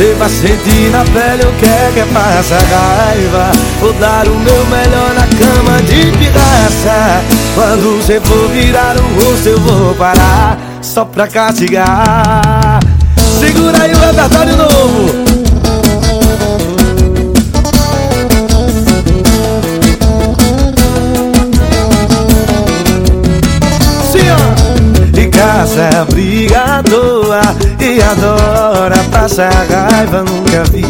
Você vai sentir na pele o que é que passa raiva. Vou dar o meu melhor na cama de pirraça Quando você for virar o rosto eu vou parar Só pra castigar. Segura aí o repertório novo casa é briga à toa E adora passar raiva, nunca vi.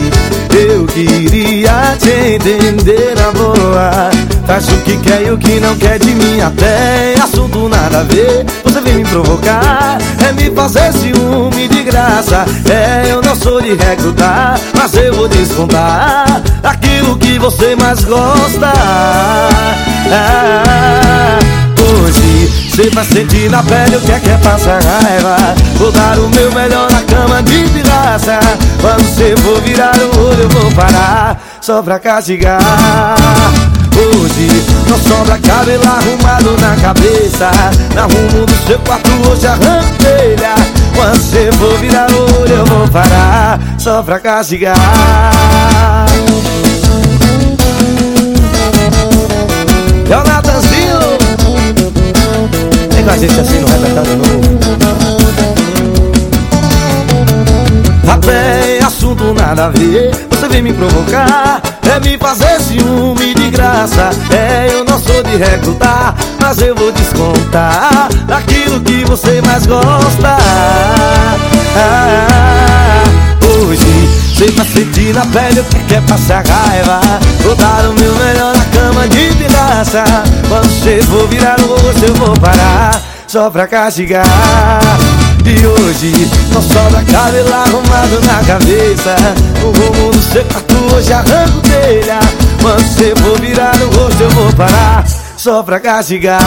Eu queria te entender na boa Faz o que quer e o que não quer de mim até Assunto nada a ver, você vem me provocar É me fazer ciúme de graça. É, eu não sou de recrutar Mas eu vou descontar Aquilo que você mais gosta Sentir na pele o que é que é passar raiva Vou dar o meu melhor na cama de pirraça Quando cê for virar o olho eu vou parar. Só pra castigar. Hoje não sobra cabelo arrumado na cabeça. Na rumo do seu quarto hoje arranco telha Quando cê for virar o olho eu vou parar. Só pra castigar a gente assim no repertório novo. Até assunto nada a ver. Você vem me provocar É me fazer ciúme de graça. É, eu não sou de recrutar Mas eu vou descontar Daquilo que você mais gosta. Ah, Hoje você vai sentir na pele o que quer passar raiva Vou dar o meu melhor na cama de pirraça Quando você for virar o rosto eu vou parar só pra castigar. E hoje não sobra cabelo arrumado na cabeça. O rumo do seu quarto hoje arranco telha Quando você for virar o rosto eu vou parar Só pra castigar